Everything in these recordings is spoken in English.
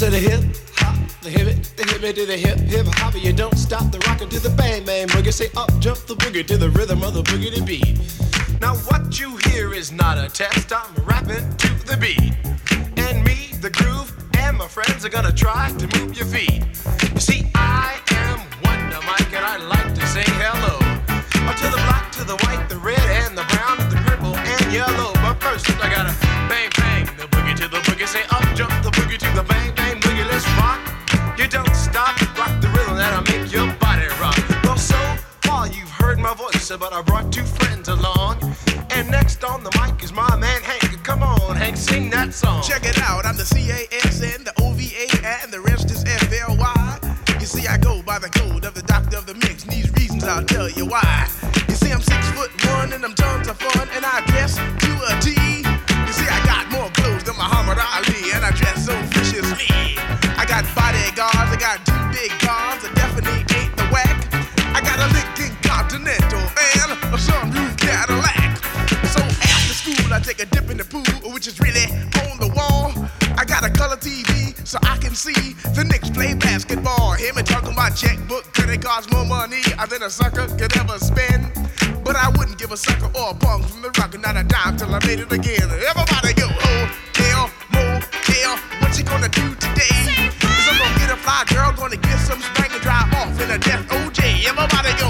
said the hip hop, the hip it, the hip it to the hip hip hop. You don't stop the rockin' to the bang bang boogie. Say up jump the boogie to the rhythm of the boogie to beat. Now what you hear is not a test. I'm rapping to the beat, and me, the groove, and my friends are gonna try to move your feet. You see, I but I brought two friends along. And next on the mic is my man Hank. Come on, Hank, sing that song. Check it out, I'm the C-A-S-N, the O-V-A, and the rest is F-L-Y. You see, I go by the code of the doctor of the mix, and these reasons I'll tell you why. You see, I'm six foot one, and I'm tons of fun, and I dress to a T. is really on the wall. I got a color TV so I can see the Knicks play basketball. Hear me talking about checkbook, credit cards, more money than a sucker could ever spend. But I wouldn't give a sucker or a punk from the rock, and not a dime till I made it again. Everybody go, oh, hotel, motel, what you gonna do today? Cause I'm gonna get a fly girl, gonna get some spank and drive off in a death OJ. Everybody go,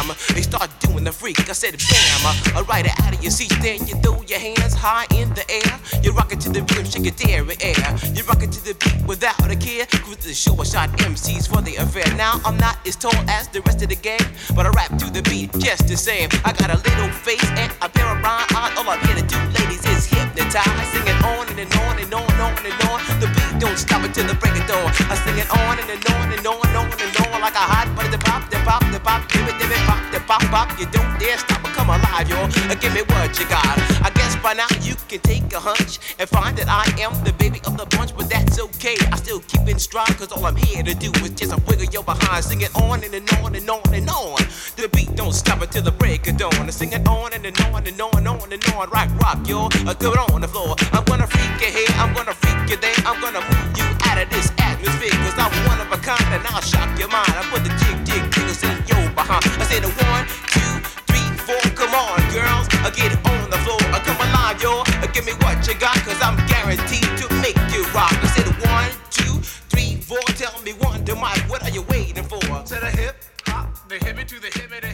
damn, they start doing the freak. I said bam, alright out of your seat. Then you throw your hands high in the air. You rock it to the rhythm, shake your dairy air. You rock it to the beat without a care. Cruise the show, I shot MCs for the affair. Now I'm not as tall as the rest of the gang, but I rap to the beat just the same. I got a little face and a pair of rhyme eyes. All I'm here to do, ladies, is hypnotize. Singing on and, and on and on and on and on. The beat don't stop until the break of dawn. I sing it on and, and on and on and on and on like a hot butter. Pop, pop, pop, pop. You don't dare stop or come alive, yo. Uh, Give me what you got. I guess by now you can take a hunch and find that I am the baby of the bunch, but that's okay. I still keep in stride, cause all I'm here to do is just a wiggle your behind. Sing it on and, and on and on and on. The beat don't stop until the break of dawn. Sing it on and, and on and on and on and on. Rock, rock, yo. Uh, do on the floor. I'm gonna freak you here, I'm gonna freak you there. I'm gonna move you out of this atmosphere, cause I'm one of a kind and I'll shock your mind. I put the what you got, cause I'm guaranteed to make you rock. I said one, two, three, four, tell me one, two, my. what are you waiting for? To the hip, hop, the hippie to the hippie.